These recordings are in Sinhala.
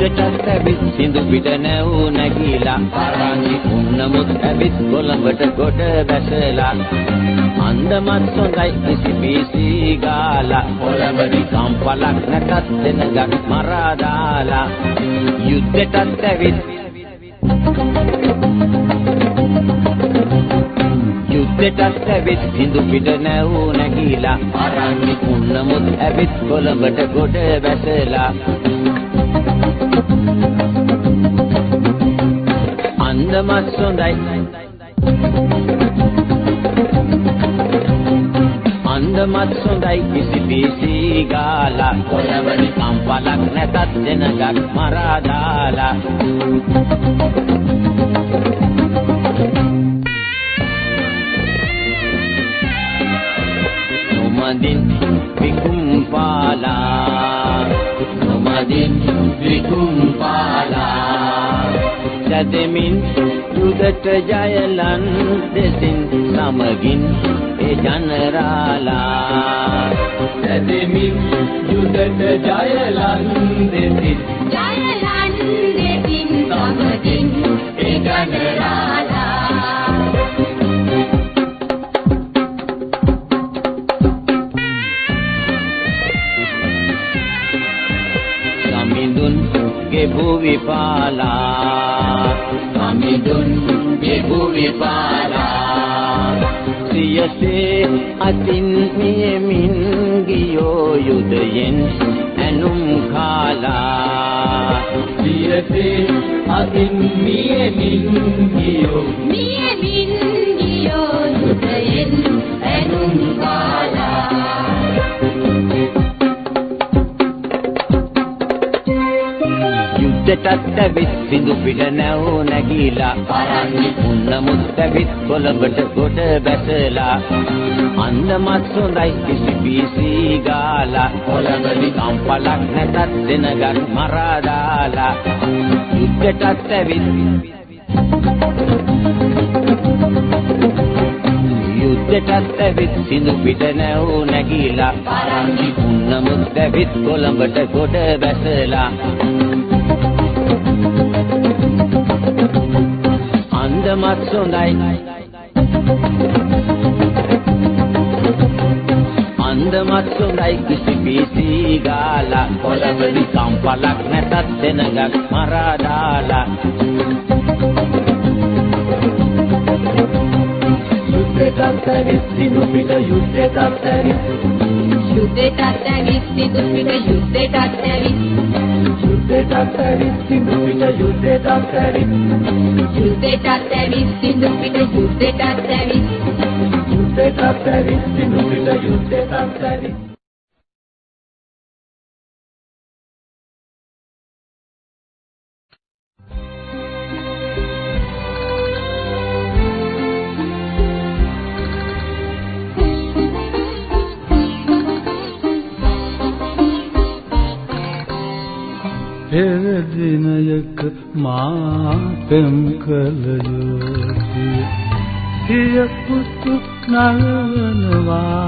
යුද්ධටත් ඇවිත් සිඳු පිට නැව් නැගීලා පරංගි උන්නමුත් ඇවිත් කොළඹට ගොඩ බැසලා අන්දමත් හොඳයි කිසි පීසි ගාලා. කොළඹදි කම්පලක් නැතත් දෙනගත් මරා දාලා. යුද්ධටත් ඇවිත් යුද්ධටත් ඇවිත් සිඳු පිට නැව් නැගීලා. අරන්නේ උන්නමුත් ඇවිත් කොළඹට ගොඩ බැසලා. අන්දමත් හොඳයි අන්දමත් හොඳයි කිසි පීසි ගාලා කොළඹනි කම්පලක් නැතත් දෙනගත් මරා දාලා. නොමදින් විකුම් පාලා. නොමදින් විකුම් පාලා. සැදෙමින් යුදට ජයලන් දෙසින් සමගින් ඒ ජනරාලා. සැදෙමින් යුදට ජයලන් දෙසින් ගෙබු විපාලා. සමිඳුන් ගෙබු විපාලා. සියසේ අතින් මියමින් ගියෝ යුදයෙන් ඇනුම් කාලා. සියසේ අතින් මියමින් ගියෝ. මියමින් යුද්ධටත් ඇවිත් සිඳු පිට නැව් නැගීලා. අරන්නේ උන්නමුත් ඇවිත් කොළඹට ගොඩ බැසලා. අන්දමත් හොඳයි කිසි පීසි ගාලා. කොළඹදි කම්පලක් නැතත් දෙනගත් මරා දාලා. යුද්ධටත් ඇවිත් යුද්ධටත් ඇවිත් සිඳු පිට නැව් නැගීලා. පරංගි උන්නමුත් ඇවිත් කොළඹට ගොඩ බැසලා. අන්දමත් හොඳයි අන්දමත් හොඳයි කිසි පීසි ගාලා කොළඹදි කම්පලක් නැතත් දෙනගත් මරා දාලා යුද්ධටත් ඇවිත් සිඳු පිට යුද්ධටත් ඇවිත් යුද්ධයටත් ඇවිත් සිදු පිට යුද්ධයටත් ඇවිත් යුද්ධටත් ඇවිත් සිඳු පිට යුද්ධටත් ඇවිත් යුද්ධයටත් ඇවිත් සිදු පිට යුද්ධයටත් ඇවිත් යුද්ධටත් ඇවිත් සිඳු පිට යුද්ධටත් ඇවිත් පෙර දිනයක මා පෙම් කළ යෝතිය. සිය පුතු නලවනවා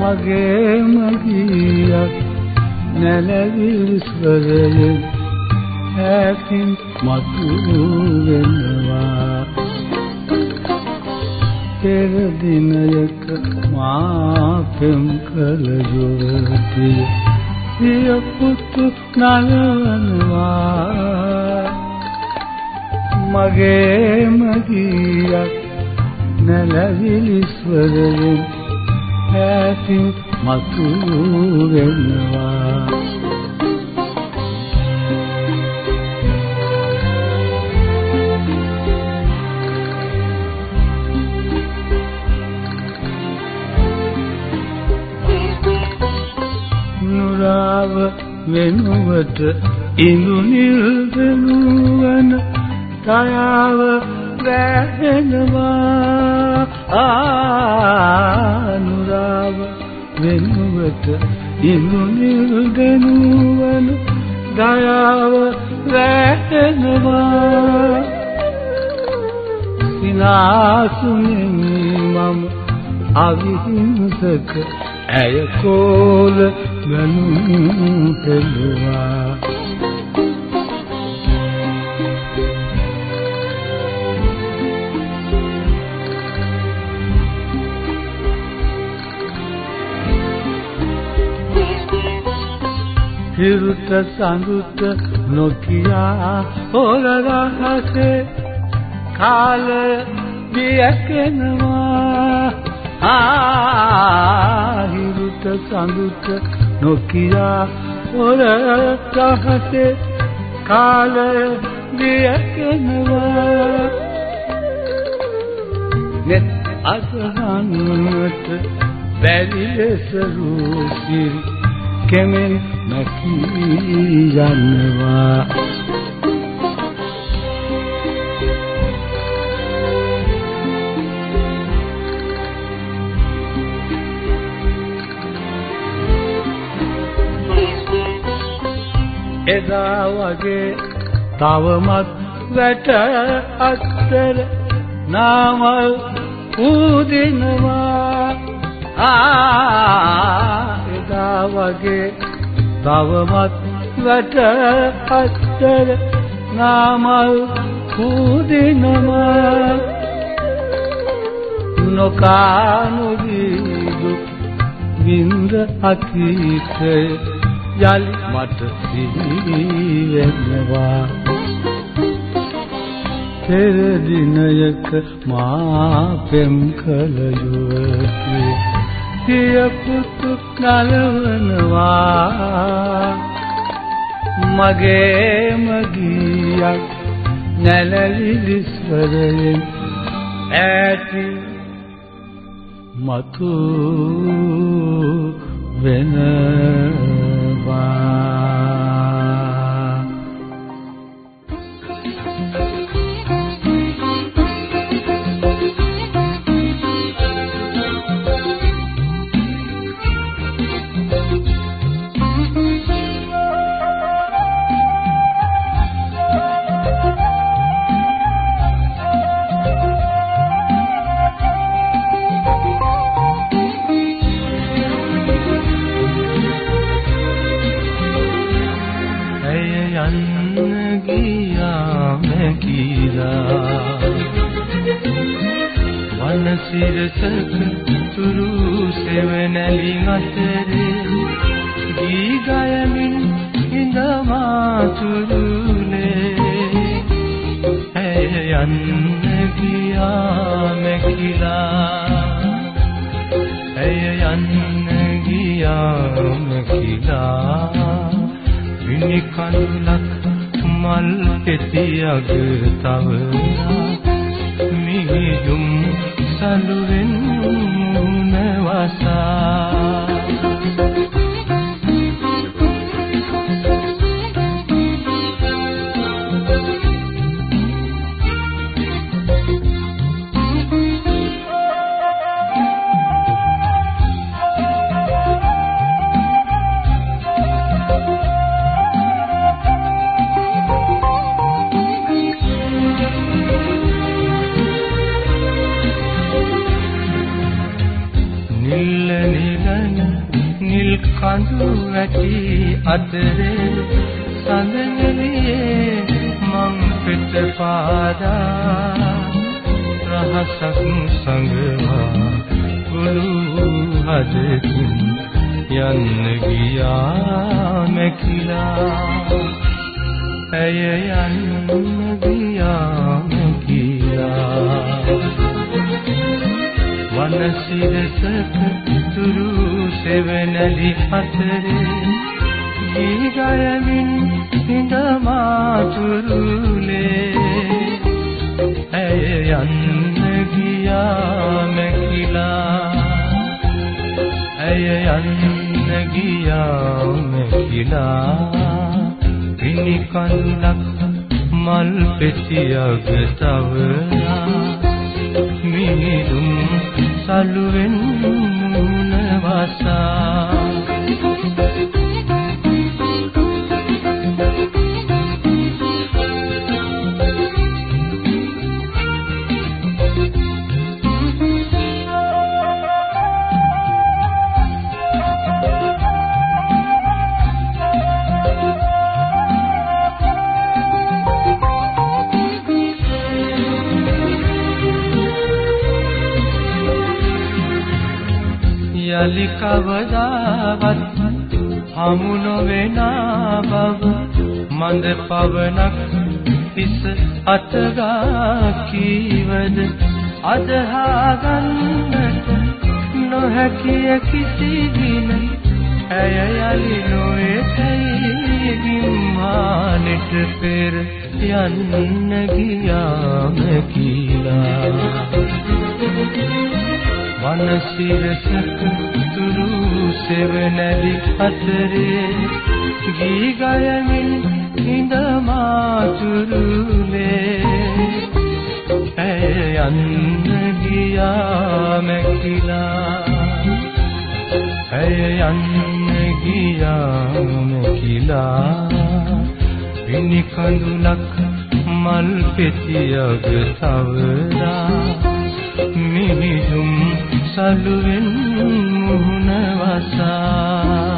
මගේ මගියක් නැලවිලි ස්වරයෙන් ඈතින් මතු වෙනවා. පෙර දිනයක මා පෙම් කළ යෝතිය. සිය පුතු නලවනවා. මගේ මගියක් නැලවිලි ස්වරයෙන් ඈතින් මතු වෙනවා නුරාව වෙනුවට ඉඳු නිල්දනුවන තයාව වැහෙනවා. ආනුරාව වෙනුවට ඉඳුනිල් දෙනුවන දයාව රැටෙනවා සිනාසුනෙන් මම අවිහිංසක ඇය කෝල ගනුම් හෙළුවා හිරුත සඳුත නොකියා හොර රහසේ කාලය දියකෙනවා ආහිරුත සඳුත නොකියා හොර රහසේ කාලය දියකෙනවා. net අසහනට බැරි ලෙස රූසිරි කෙමෙන් නැකී යනවා එදා වගේ තවමත් වැට අත්තර නාමල් උදිනවා. ආ එදා වගේ තවමත් වැට අත්තර නාමල් උදිනවා. නොකානුදීදු වින්ද අතීතය යලි මට සිහිවෙනවා. පෙර දිනයක මා පෙම් කල යුවකේ සිය පුතු නලවනවා. මගේම ගියක් නැලලිලි ස්වරයෙන් ඇති මතු වෙනවා Bye. යන්න ගියාම කියලා වනසිරසක තුරු සෙවණැලි අතරේ ගී ගයමින් ඉඳමාතුරුනේ ඇය යන්න ගියාම කියලා ඇය යන්න ගියාම කියලා විනි කඳුලක් මල් පෙතියග තවරා මිහිදුම් සලුවෙන් මුණ වසා. අතරේ සඳනෙලියේ මං පෙත පාදා රහසක් සංගවා කුළු හදකින් යන්න ගියා මැකිලා. ඇය යන්න ගියා මැකිලා. වනසිරසක තුරු සෙවණලි අතරේ ගී ගයමින් හිඳ මාතුරුලේ ඇය යන්න ගියා මැකිලා ඇය යන්න ගියා මැකිලා පිණි කඳුලක් මල් පෙතියග තවරා මිනිදුම් සලුවෙන් මුණ වසා යලි කවදාවත් හමු නොවෙනා බව මන්ද පවනක් පිස අතගා කීවද? අදහා ගන්නට නොහැකිය කිසි දින ඇය යලි නොඑතයි ගිම්මානෙට පෙර යන්න ගියාම කියලා. වනසිරසක තුරු සෙවණැලි අතරේ ගී ගයමින් හිඳ මාතුරුලේ ඇය යන්න ගියා මැකිලා. ඇය යන්න ගියා මැකිලා. විනි කඳුලක් මල් පෙතියක තවරා මිහිදුම් සලුවෙන් මුහුණ වසා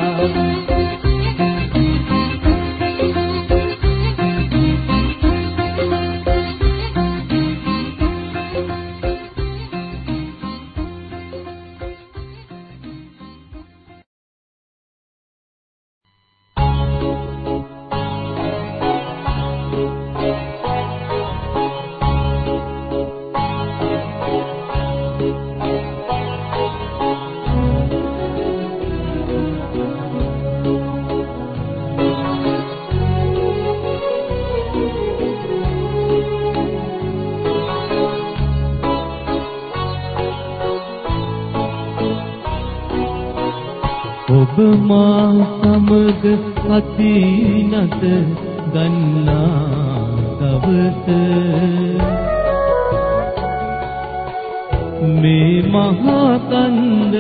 අතිනත ගන්නා දවස මේ මහා කන්ද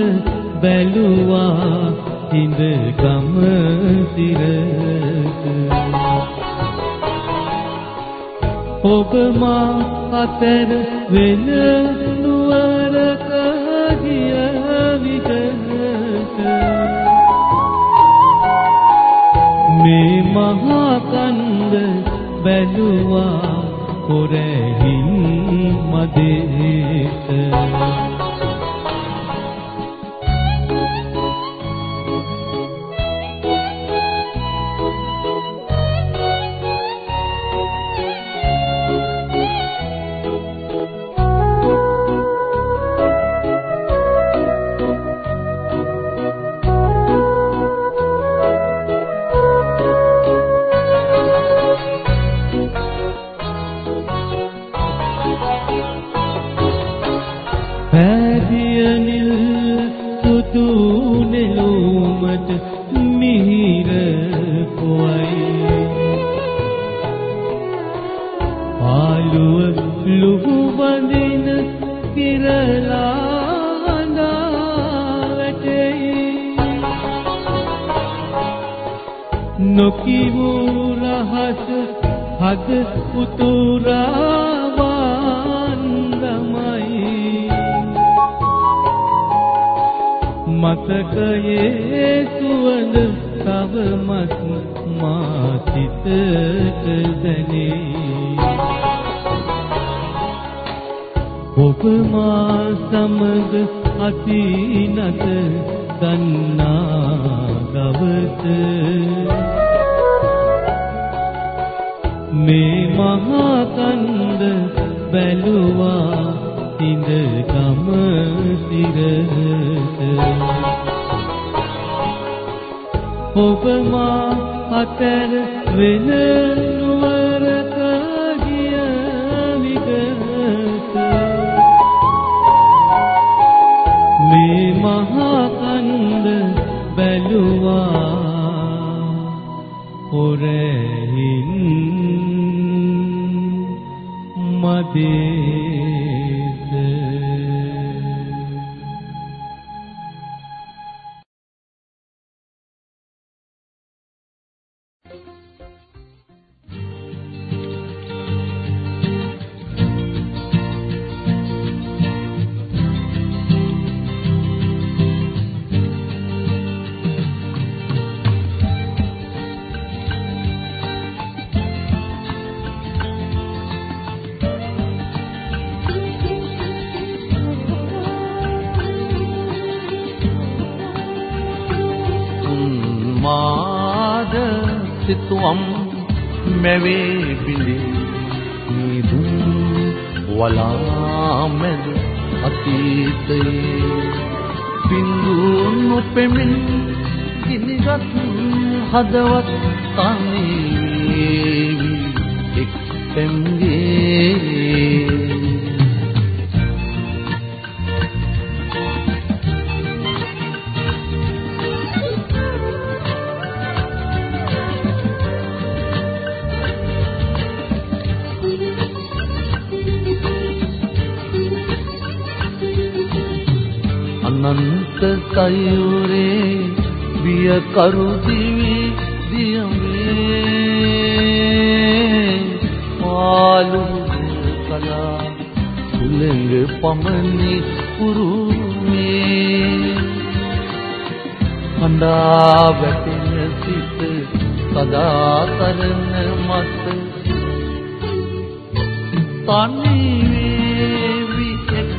බැලුවා හිඳ ගම සිරස ඔබ මා අතර වෙන දින කිරලා නොකිවූ රහස හද උතුරාවන්දමයි මතකයේ සුවඳ තවමත් මා සිතට දැනේ. ඔබ මා සමග අසීනත දන්නා දවස මේ මහා කන්ද බැලුවා තිඳ ගම සිරහට ඔබ මා අතර වෙන වලා මැද අතීතයේ බිඳුන් නොපෙමින් ගිනිගත් හදවත් තනිවි එක් පෙම්ගේ අනන්ත සයුරේ විය කරු දිවි දියමේ. පාලු කලා සුලංග පමනි පුරුමේ හඬා වැටෙන සිත සදා තරන මත තනි වේවි එක්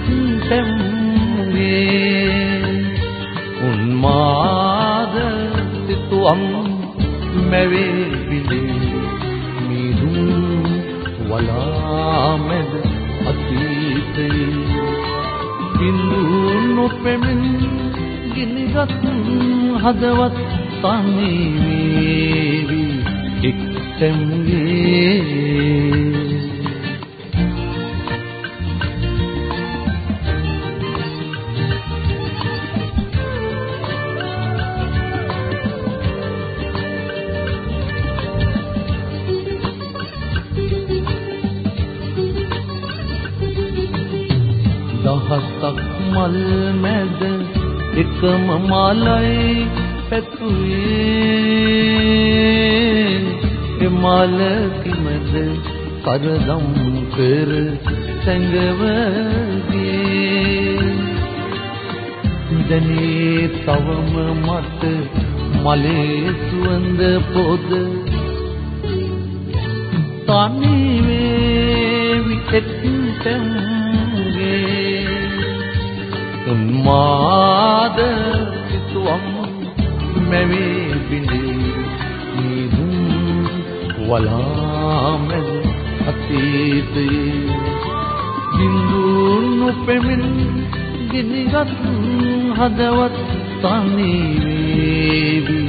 සිතුවම් මැවේ බිලේ මිදුම් වලා මැද අතීතේ බින්දු නොපෙමින් ගිනිගත් හදවත් තනි වේවි එක්තැම්ගේ මැද එකම මාලයි පැතුවේ. ඒ මාල කිමද කරදම් කර සැඟවගේ දනේ තවම මත මලේ සුවඳ පොද තනි වේවි එක්තෙම්ගේ උන්මාද සිතුවම් මැවේ බිඳේ නිදුම් වලාමෙන් අතීතයේ බින්දු නොපෙමින් ගිනිගත් හදවත් තනි වේවි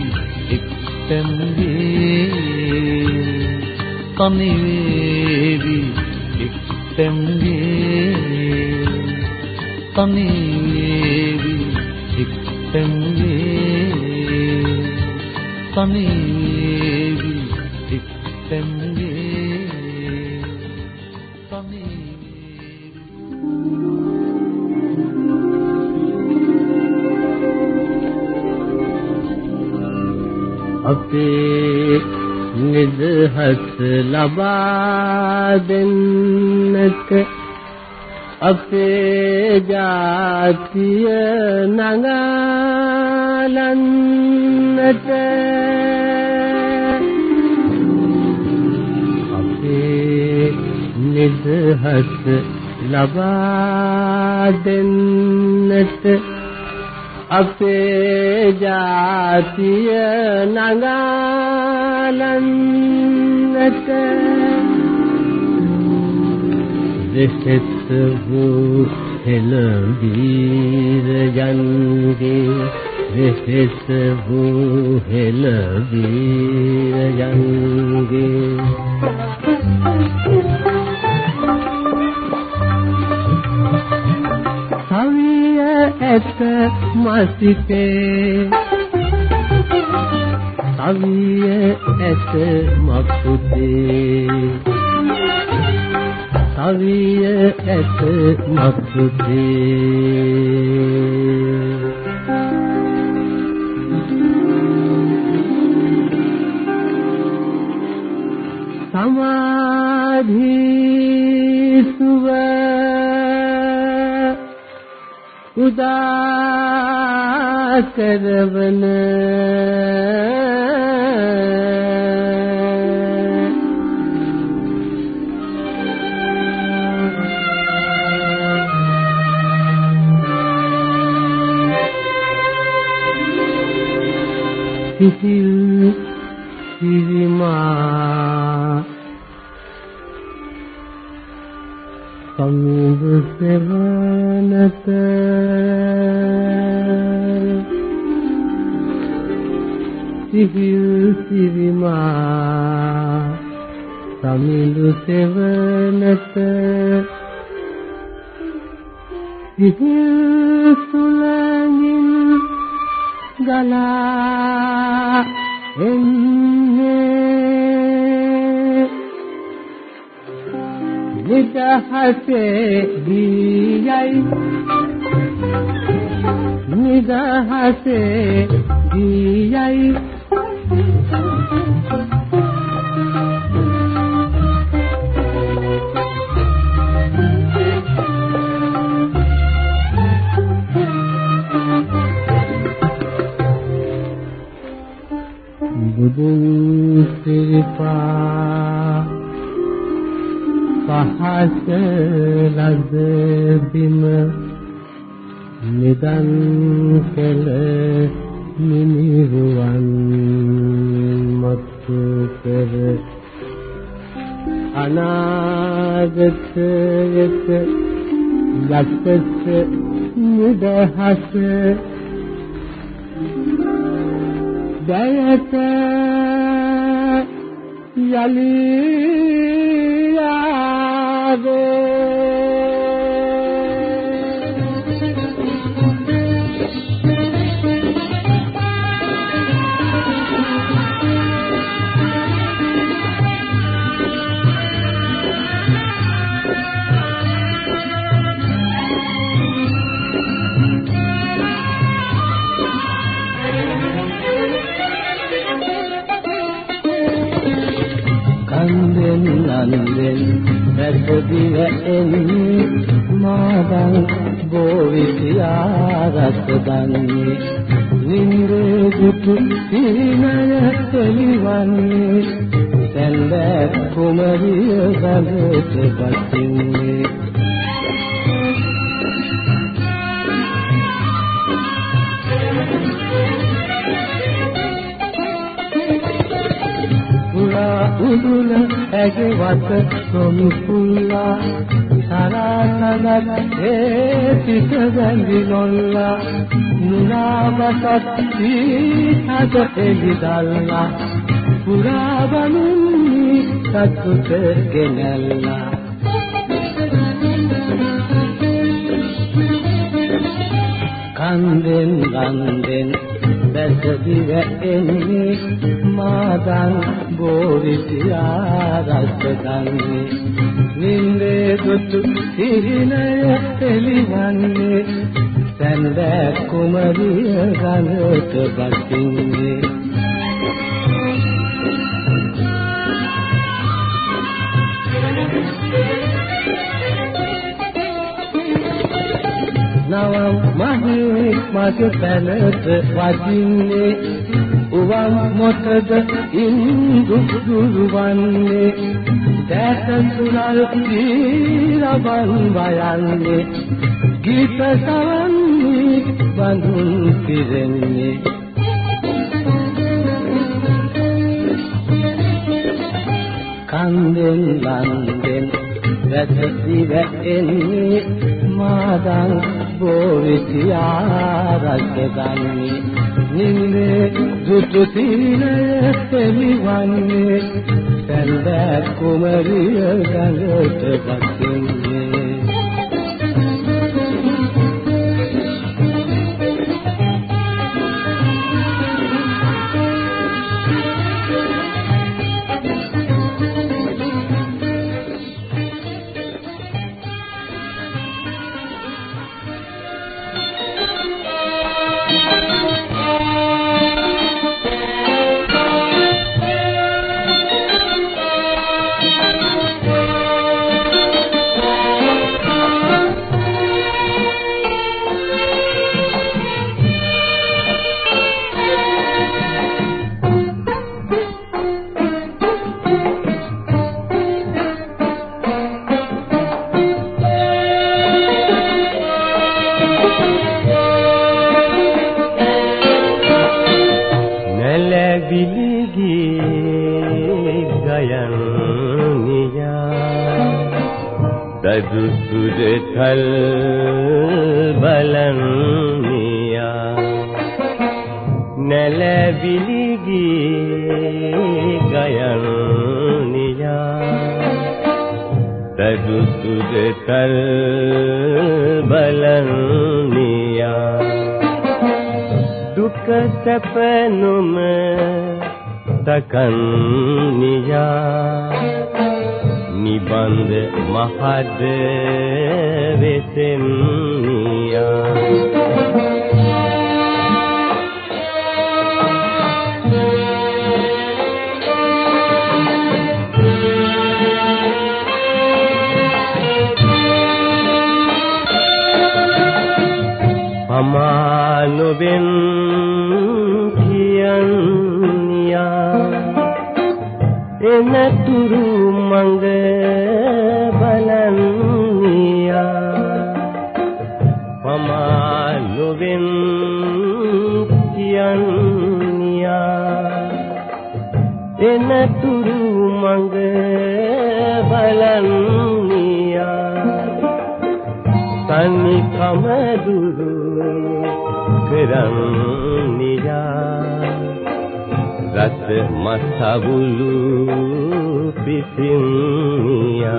එක්තැම්ගේ. තනි වේවි එක්තැම්ගේ. තනි වේවි එක්තැම්ගේ තනි වේවි එක්තැම්ගේ තනි වේවි අපේ නිදහස් ලබා දෙන්නට අපේ ජාතිය නඟලන්නට අපේ නිදහස් ලබා දෙන්නට අපේ ජාතිය නඟලන්නට දෙසෙත් වූ හෙළවීර යන්ගේ දෙසෙත් වූ හෙළවීර යන්ගේ කවිය ඇත මසිතේ කවිය ඇත මකුතේ. කවිය ඇත මකුතේ සමාධි සුව උදා කරවන සිසිල් සිරිමා සමුදු සෙවනත. සිහිල් සිරිමා සමිඳු සෙවනත. සිහිල් සුලංගින් ගලා එන්නේ නිදහසේ ගියයි නිදහසේ ගියයි බුදුන් සිරිපා පහස ලද බිම නිදන් කළ මිනිරුවන් මතු කර අනාගතයක ලක්ෂ නිදහස දයත යලී කන්දෙන් රැකදිව එන්නේ මාදන් බෝවිසියා රසදන්නේ නිරේ දුතු සීනය තෙලිවන්නේ සැන්ද කුමරිය ගලට පසින්නේ පුරා උදුල ඇගේ වත සොමු පුල්ලා සරාසනක් ඒ පිට වැඳි නොල්ලා නුනාවසත් සීහද එලිදල්ලා පුරා බනුනි සතුට ගෙනල්ලා කන්දෙන් ගන්දෙන් දැසදිව එන්නේ මාදන් ගෝවිසියා රසදන්නේ. නින්දේ දුතු සිහිනය එලිවන්නේ සැන්ද කුමරිය ගඟට බසින්නේ. නවම් මහේ මගේ පැනට වදින්නේ. උවම් මොටද ඉන්දු දුරුවන්නේ? දැත සුරල් දීරබන් වයන්නේ. ගීත සවන්නේ බඳුන් පිරෙන්නේ. කන්දෙන් ලන්දෙන් වැදසි වැෙන්නේ මාදන් බෝවිසියා රජගන්නේ නින්නේ දුතු සීනය තෙලිවන්නේ සැන්ද කුමරිය ගඟට පසින්නේ එනතුරු මඟ බලන්නියා. පමානුවෙන් කියන්නියා. එනතුරු මඟ බලන්නියා. තනි කම දුරු කරන්නියා. රස මසවුලු පිසින්නියා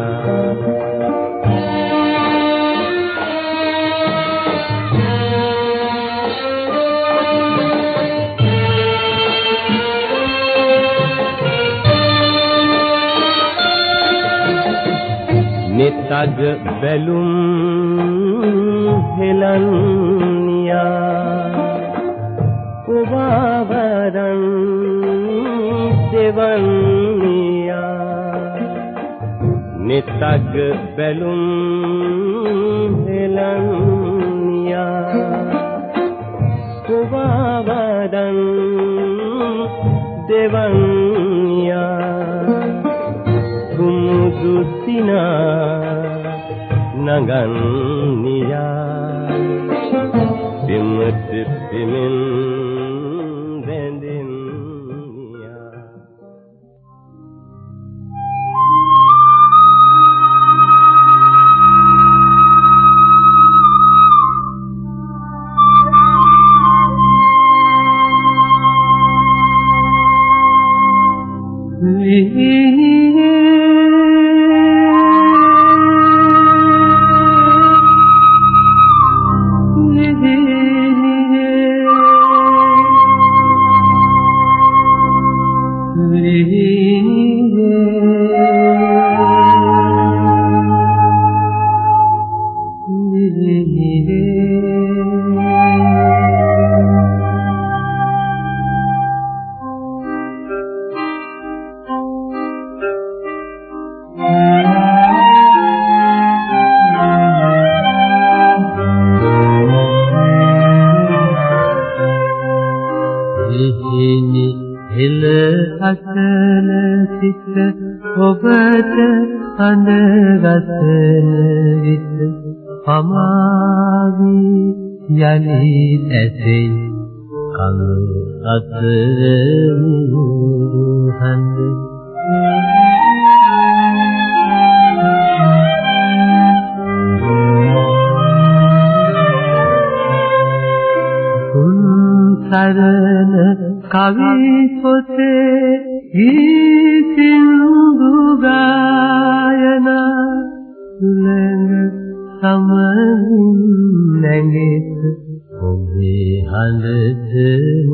නිතග බැලුම් හෙලන්නියා. උවාවරන් දෙවන්නියා නිතග බැලුම් හෙලන්නියා උවාවරන් දෙවන්නියා කුමුදු සිනා නගන්නියා. පිමට පිමෙන් Amen. සරණ කවි පොතේ හිසින්දු ගායන සුලංග සමහින් නැගෙත් ඔබේ හඬට